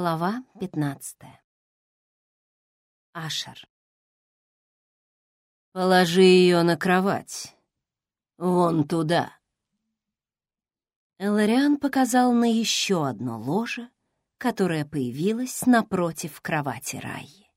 Глава пятнадцатая. Ашер. «Положи ее на кровать. Вон туда». Элариан показал на еще одно ложе, которое появилось напротив кровати Раи.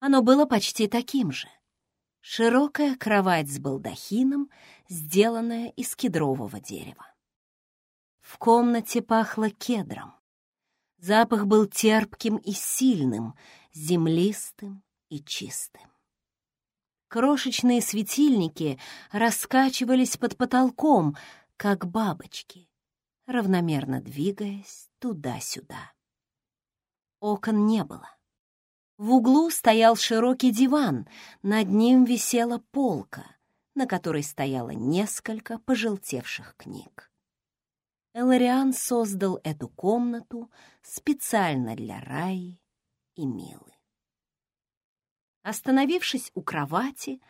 Оно было почти таким же. Широкая кровать с балдахином, сделанная из кедрового дерева. В комнате пахло кедром. Запах был терпким и сильным, землистым и чистым. Крошечные светильники раскачивались под потолком, как бабочки, равномерно двигаясь туда-сюда. Окон не было. В углу стоял широкий диван, над ним висела полка, на которой стояло несколько пожелтевших книг. Элариан создал эту комнату специально для Раи и Милы. Остановившись у кровати,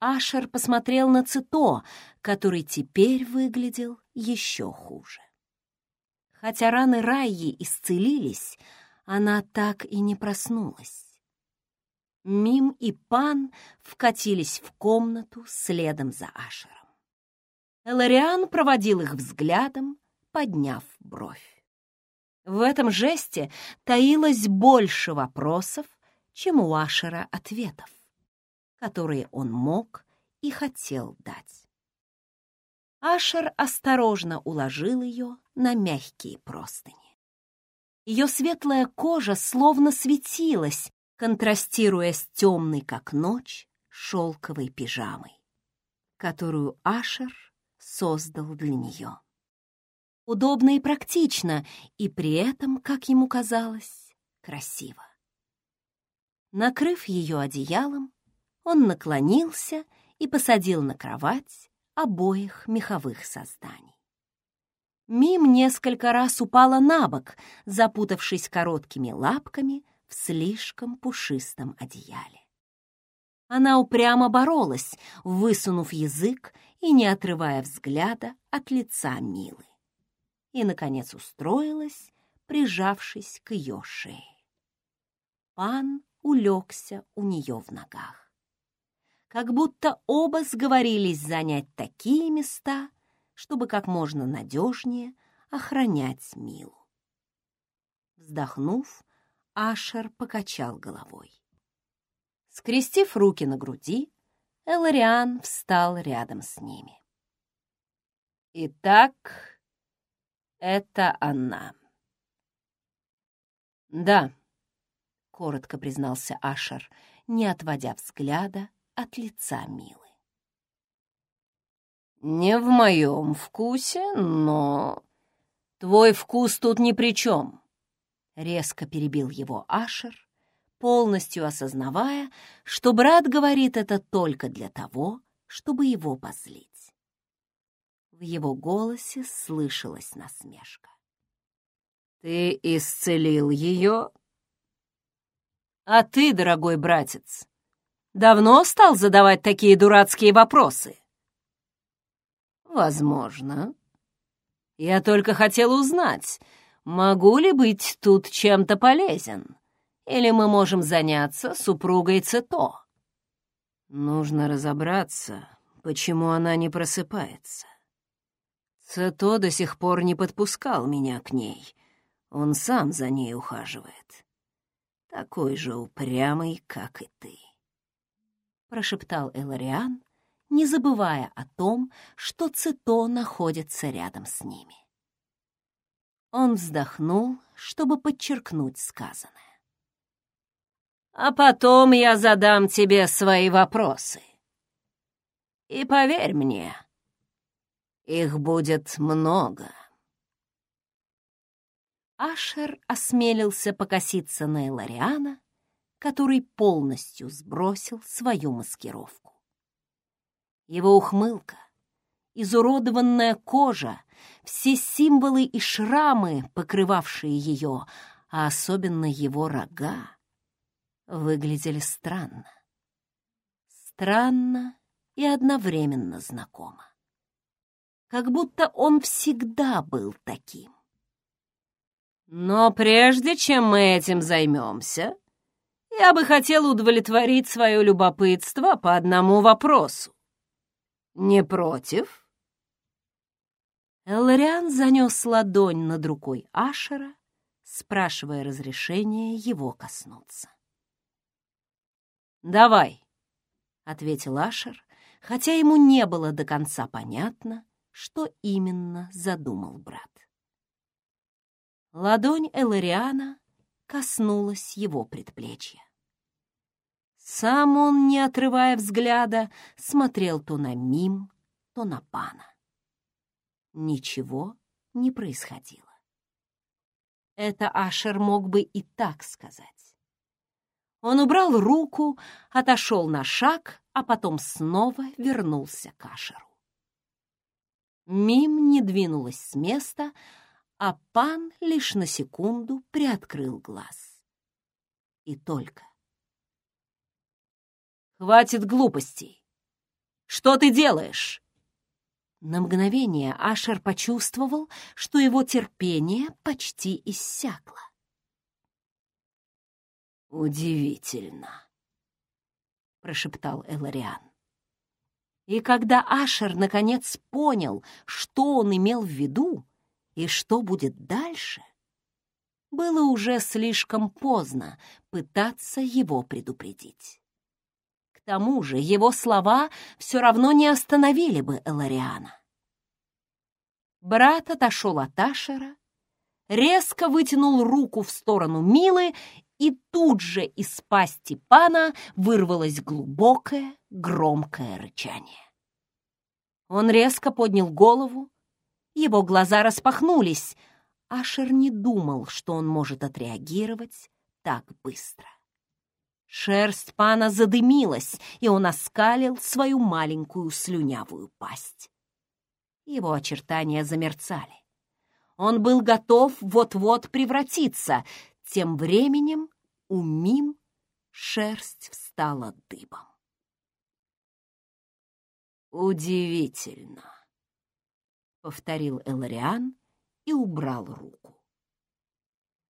Ашер посмотрел на Цито, который теперь выглядел еще хуже. Хотя раны Раи исцелились, она так и не проснулась. Мим и Пан вкатились в комнату следом за Ашером. Элариан проводил их взглядом, подняв бровь. В этом жесте таилось больше вопросов, чем у Ашера ответов, которые он мог и хотел дать. Ашер осторожно уложил ее на мягкие простыни. Ее светлая кожа словно светилась, контрастируя с темной, как ночь, шелковой пижамой, которую Ашер создал для нее удобно и практично, и при этом, как ему казалось, красиво. Накрыв ее одеялом, он наклонился и посадил на кровать обоих меховых созданий. Мим несколько раз упала на бок, запутавшись короткими лапками в слишком пушистом одеяле. Она упрямо боролась, высунув язык и не отрывая взгляда от лица Милы и, наконец, устроилась, прижавшись к ее шее. Пан улегся у нее в ногах. Как будто оба сговорились занять такие места, чтобы как можно надежнее охранять Милу. Вздохнув, Ашер покачал головой. Скрестив руки на груди, Элариан встал рядом с ними. «Итак, это она. Да, коротко признался Ашер, не отводя взгляда от лица Милы. Не в моем вкусе, но... Твой вкус тут ни при чем. Резко перебил его Ашер, полностью осознавая, что брат говорит это только для того, чтобы его позлить. Его голосе слышалась насмешка. «Ты исцелил ее?» «А ты, дорогой братец, давно стал задавать такие дурацкие вопросы?» «Возможно. Я только хотел узнать, могу ли быть тут чем-то полезен, или мы можем заняться супругой Цито?» «Нужно разобраться, почему она не просыпается. Цето до сих пор не подпускал меня к ней. Он сам за ней ухаживает. Такой же упрямый, как и ты. Прошептал Элариан, не забывая о том, что Цито находится рядом с ними. Он вздохнул, чтобы подчеркнуть сказанное. «А потом я задам тебе свои вопросы. И поверь мне, их будет много. Ашер осмелился покоситься на Элариана, который полностью сбросил свою маскировку. Его ухмылка, изуродованная кожа, все символы и шрамы, покрывавшие ее, а особенно его рога, выглядели странно. Странно и одновременно знакомо как будто он всегда был таким. Но прежде чем мы этим займемся, я бы хотел удовлетворить свое любопытство по одному вопросу. Не против?» Эллариан занес ладонь над рукой Ашера, спрашивая разрешения его коснуться. «Давай», — ответил Ашер, хотя ему не было до конца понятно, что именно задумал брат. Ладонь Элариана коснулась его предплечья. Сам он, не отрывая взгляда, смотрел то на Мим, то на Пана. Ничего не происходило. Это Ашер мог бы и так сказать. Он убрал руку, отошел на шаг, а потом снова вернулся к Ашеру. Мим не двинулась с места, а пан лишь на секунду приоткрыл глаз. И только. «Хватит глупостей! Что ты делаешь?» На мгновение Ашер почувствовал, что его терпение почти иссякло. «Удивительно», — прошептал Элариан. И когда Ашер наконец понял, что он имел в виду и что будет дальше, было уже слишком поздно пытаться его предупредить. К тому же его слова все равно не остановили бы Элариана. Брат отошел от Ашера, резко вытянул руку в сторону Милы и тут же из пасти пана вырвалось глубокое, громкое рычание. Он резко поднял голову, его глаза распахнулись. Ашер не думал, что он может отреагировать так быстро. Шерсть пана задымилась, и он оскалил свою маленькую слюнявую пасть. Его очертания замерцали. Он был готов вот-вот превратиться, тем временем у Мим шерсть встала дыбом. «Удивительно», — повторил Элариан и убрал руку.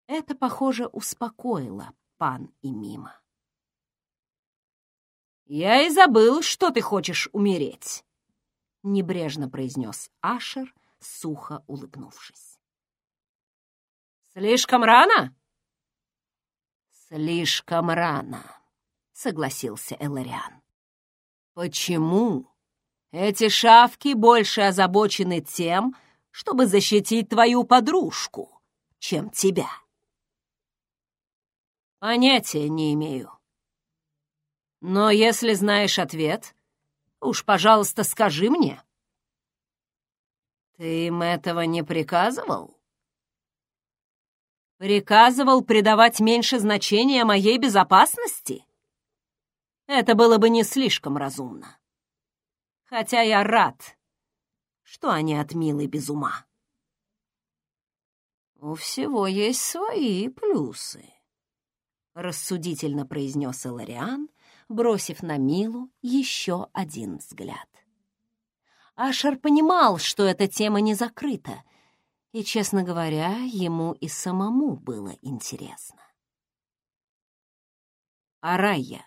Это, похоже, успокоило пан и Мима. «Я и забыл, что ты хочешь умереть», — небрежно произнес Ашер, сухо улыбнувшись. «Слишком рано?» «Слишком рано», — согласился Элариан. «Почему эти шавки больше озабочены тем, чтобы защитить твою подружку, чем тебя?» «Понятия не имею. Но если знаешь ответ, уж, пожалуйста, скажи мне». «Ты им этого не приказывал?» Приказывал придавать меньше значения моей безопасности? Это было бы не слишком разумно. Хотя я рад, что они от Милы без ума. «У всего есть свои плюсы», — рассудительно произнес Элариан, бросив на Милу еще один взгляд. Ашер понимал, что эта тема не закрыта, и, честно говоря, ему и самому было интересно. «Арайя?»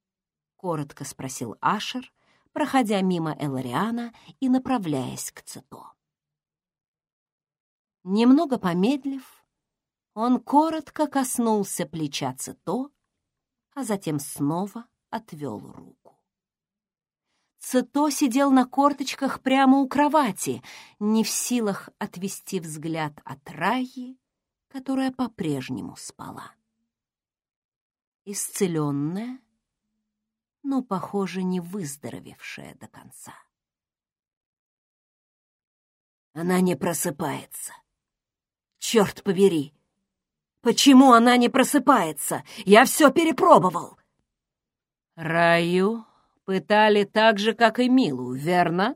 — коротко спросил Ашер, проходя мимо Элариана и направляясь к Цито. Немного помедлив, он коротко коснулся плеча Цито, а затем снова отвел руку. Цито сидел на корточках прямо у кровати, не в силах отвести взгляд от Раи, которая по-прежнему спала. Исцеленная, но, похоже, не выздоровевшая до конца. Она не просыпается. Черт побери! Почему она не просыпается? Я все перепробовал. Раю Пытали так же, как и Милу, верно?»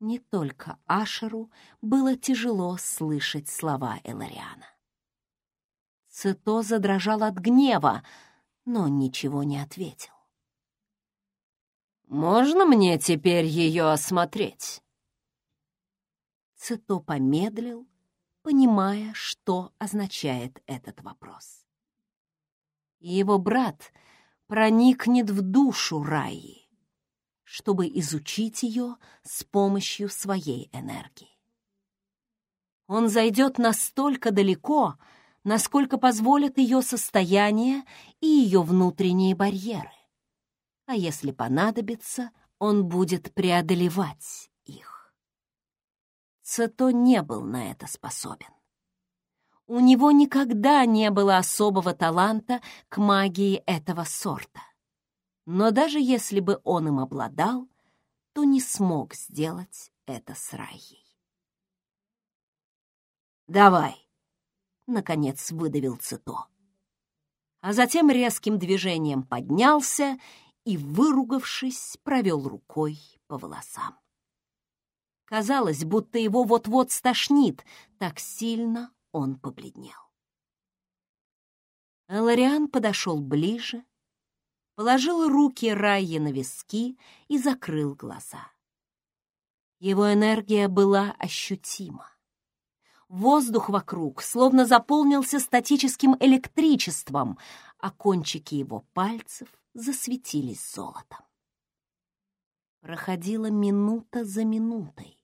Не только Ашеру было тяжело слышать слова Элариана. Цито задрожал от гнева, но ничего не ответил. «Можно мне теперь ее осмотреть?» Цито помедлил, понимая, что означает этот вопрос. Его брат проникнет в душу Раи, чтобы изучить ее с помощью своей энергии. Он зайдет настолько далеко, насколько позволят ее состояние и ее внутренние барьеры. А если понадобится, он будет преодолевать их. Цето не был на это способен. У него никогда не было особого таланта к магии этого сорта. Но даже если бы он им обладал, то не смог сделать это с Райей. «Давай!» — наконец выдавил Цито. А затем резким движением поднялся и, выругавшись, провел рукой по волосам. Казалось, будто его вот-вот стошнит, так сильно он побледнел. Лориан подошел ближе, положил руки Райи на виски и закрыл глаза. Его энергия была ощутима. Воздух вокруг словно заполнился статическим электричеством, а кончики его пальцев засветились золотом. Проходила минута за минутой.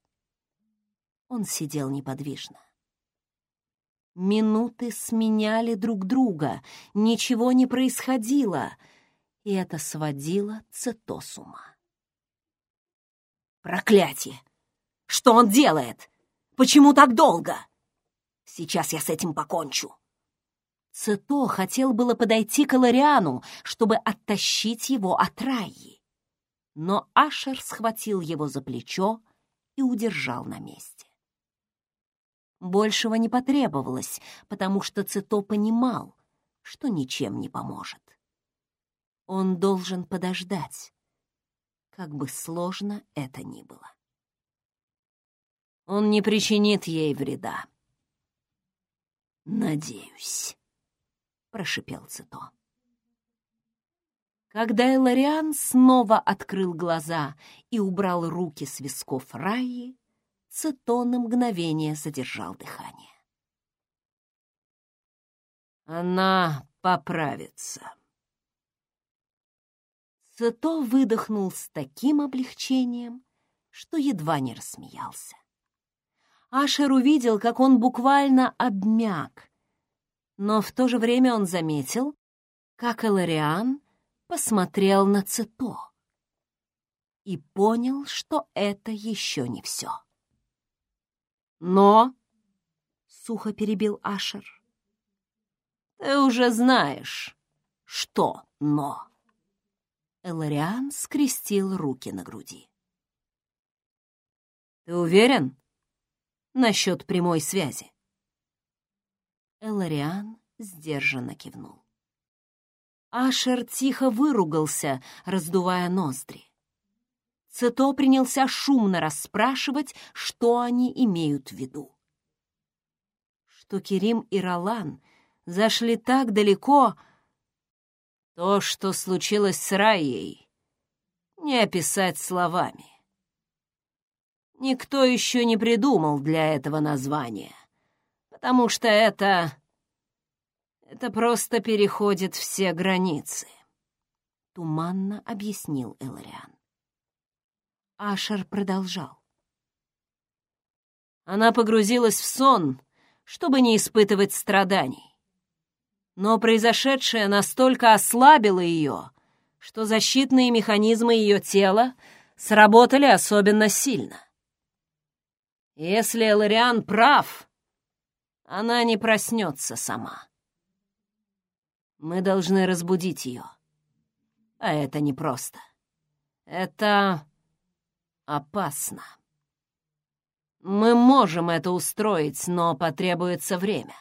Он сидел неподвижно. Минуты сменяли друг друга, ничего не происходило, и это сводило ума. «Проклятие! Что он делает? Почему так долго? Сейчас я с этим покончу!» Цето хотел было подойти к Лориану, чтобы оттащить его от Раи. Но Ашер схватил его за плечо и удержал на месте. Большего не потребовалось, потому что Цито понимал, что ничем не поможет. Он должен подождать, как бы сложно это ни было. Он не причинит ей вреда. «Надеюсь», — прошипел Цито. Когда Элариан снова открыл глаза и убрал руки с висков Раи, Цито на мгновение задержал дыхание. «Она поправится». Цито выдохнул с таким облегчением, что едва не рассмеялся. Ашер увидел, как он буквально обмяк, но в то же время он заметил, как Элариан посмотрел на Цито и понял, что это еще не все. «Но», — сухо перебил Ашер, — «ты уже знаешь, что «но». Элариан скрестил руки на груди. «Ты уверен насчет прямой связи?» Элариан сдержанно кивнул. Ашер тихо выругался, раздувая ноздри. Цито принялся шумно расспрашивать, что они имеют в виду. Что Керим и Ролан зашли так далеко... То, что случилось с Раей, не описать словами. Никто еще не придумал для этого названия, потому что это... это просто переходит все границы, — туманно объяснил Элариан. Ашер продолжал. Она погрузилась в сон, чтобы не испытывать страданий. Но произошедшее настолько ослабило ее, что защитные механизмы ее тела сработали особенно сильно. Если Элариан прав, она не проснется сама. Мы должны разбудить ее. А это непросто. Это опасно. Мы можем это устроить, но потребуется время.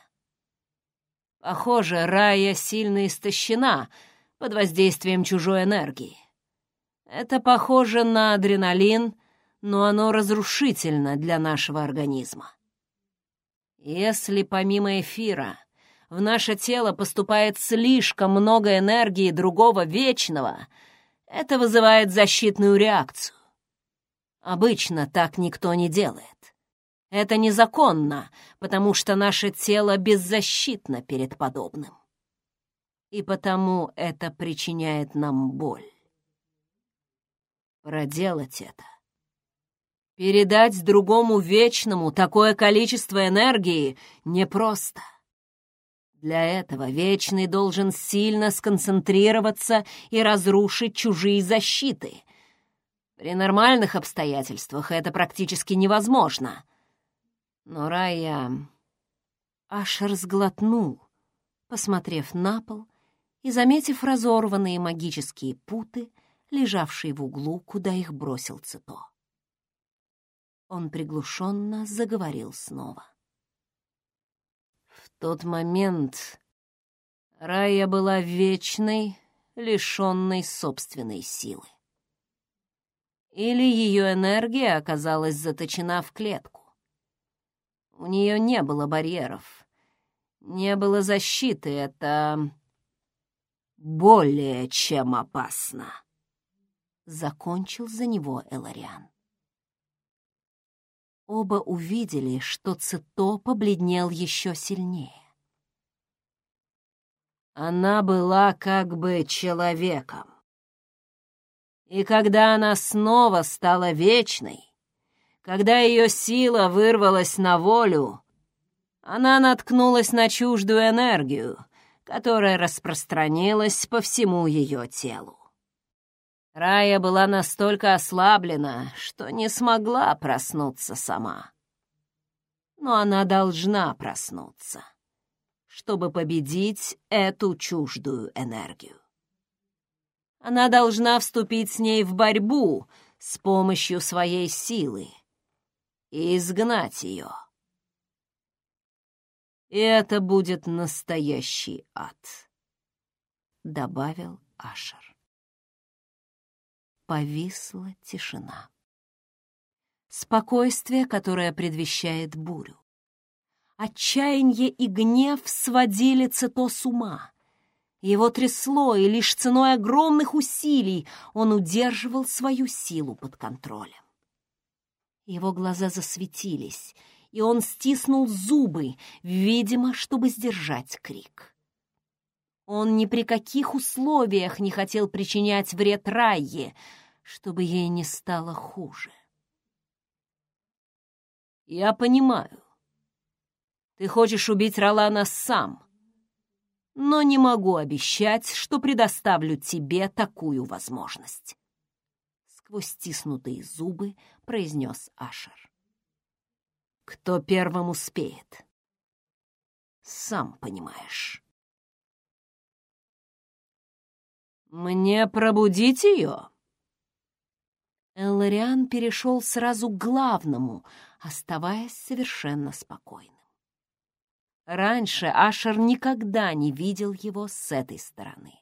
Похоже, Рая сильно истощена под воздействием чужой энергии. Это похоже на адреналин, но оно разрушительно для нашего организма. Если помимо эфира в наше тело поступает слишком много энергии другого вечного, это вызывает защитную реакцию. Обычно так никто не делает. Это незаконно, потому что наше тело беззащитно перед подобным. И потому это причиняет нам боль. Проделать это. Передать другому вечному такое количество энергии непросто. Для этого Вечный должен сильно сконцентрироваться и разрушить чужие защиты. При нормальных обстоятельствах это практически невозможно. Но Рая аж разглотнул, посмотрев на пол и заметив разорванные магические путы, лежавшие в углу, куда их бросил Цито. Он приглушенно заговорил снова тот момент Рая была вечной, лишенной собственной силы. Или ее энергия оказалась заточена в клетку. У нее не было барьеров, не было защиты, это более чем опасно. Закончил за него Элариан. Оба увидели, что Цито побледнел еще сильнее. Она была как бы человеком. И когда она снова стала вечной, когда ее сила вырвалась на волю, она наткнулась на чуждую энергию, которая распространилась по всему ее телу. Рая была настолько ослаблена, что не смогла проснуться сама. Но она должна проснуться, чтобы победить эту чуждую энергию. Она должна вступить с ней в борьбу с помощью своей силы и изгнать ее. И это будет настоящий ад, — добавил Ашер повисла тишина. Спокойствие, которое предвещает бурю. Отчаяние и гнев сводили Цито с ума. Его трясло, и лишь ценой огромных усилий он удерживал свою силу под контролем. Его глаза засветились, и он стиснул зубы, видимо, чтобы сдержать крик. Он ни при каких условиях не хотел причинять вред Райе, чтобы ей не стало хуже. «Я понимаю. Ты хочешь убить Ролана сам, но не могу обещать, что предоставлю тебе такую возможность», — сквозь стиснутые зубы произнес Ашер. «Кто первым успеет? Сам понимаешь». «Мне пробудить ее?» Эллариан перешел сразу к главному, оставаясь совершенно спокойным. Раньше Ашер никогда не видел его с этой стороны.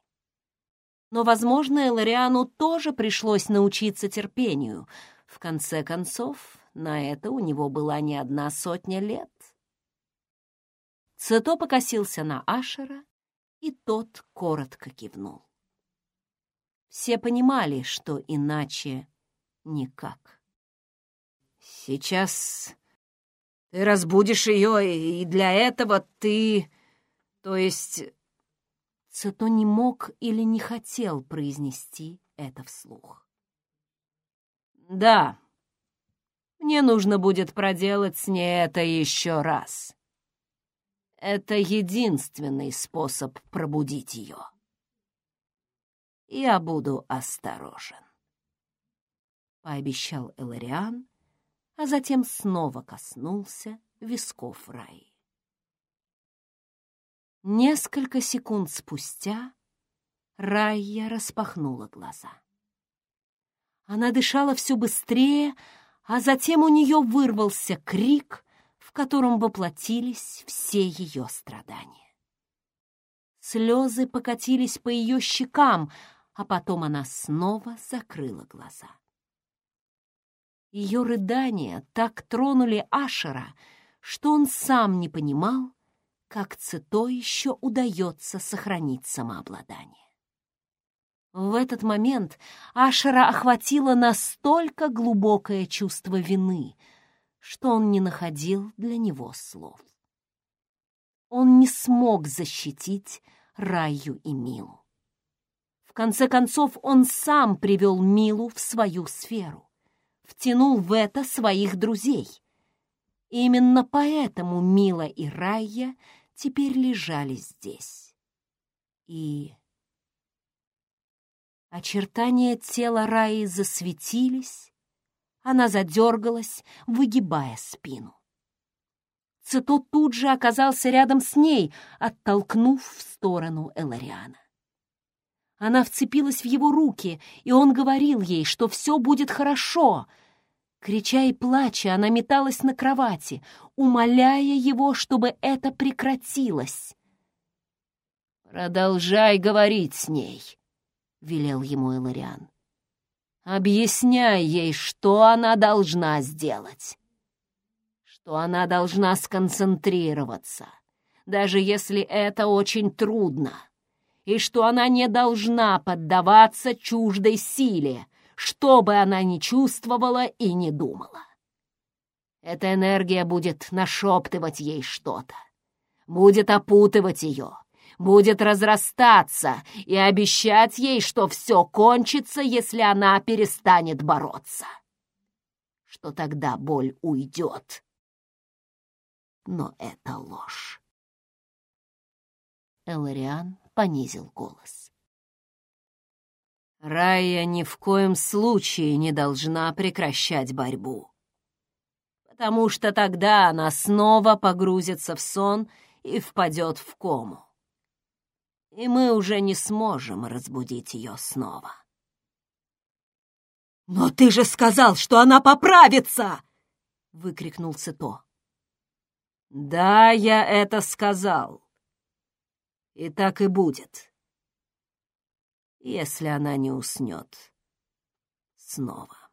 Но, возможно, Элариану тоже пришлось научиться терпению. В конце концов, на это у него была не одна сотня лет. Цито покосился на Ашера, и тот коротко кивнул. Все понимали, что иначе никак. «Сейчас ты разбудишь ее, и для этого ты... То есть...» Цито не мог или не хотел произнести это вслух. «Да, мне нужно будет проделать с ней это еще раз. Это единственный способ пробудить ее» я буду осторожен. Пообещал Элариан, а затем снова коснулся висков Раи. Несколько секунд спустя Райя распахнула глаза. Она дышала все быстрее, а затем у нее вырвался крик, в котором воплотились все ее страдания. Слезы покатились по ее щекам, а потом она снова закрыла глаза. Ее рыдания так тронули Ашера, что он сам не понимал, как Цито еще удается сохранить самообладание. В этот момент Ашера охватило настолько глубокое чувство вины, что он не находил для него слов. Он не смог защитить Раю и Милу. В конце концов, он сам привел Милу в свою сферу, втянул в это своих друзей. Именно поэтому Мила и Райя теперь лежали здесь. И очертания тела Раи засветились, она задергалась, выгибая спину. Цито тут же оказался рядом с ней, оттолкнув в сторону Элариана. Она вцепилась в его руки, и он говорил ей, что все будет хорошо. Крича и плача, она металась на кровати, умоляя его, чтобы это прекратилось. «Продолжай говорить с ней», — велел ему Элариан. «Объясняй ей, что она должна сделать» что она должна сконцентрироваться, даже если это очень трудно, и что она не должна поддаваться чуждой силе, что бы она ни чувствовала и не думала. Эта энергия будет нашептывать ей что-то, будет опутывать ее, будет разрастаться и обещать ей, что все кончится, если она перестанет бороться. Что тогда боль уйдет, но это ложь. Элариан понизил голос. Рая ни в коем случае не должна прекращать борьбу, потому что тогда она снова погрузится в сон и впадет в кому. И мы уже не сможем разбудить ее снова. «Но ты же сказал, что она поправится!» — выкрикнул Цито. Да, я это сказал. И так и будет. Если она не уснет снова.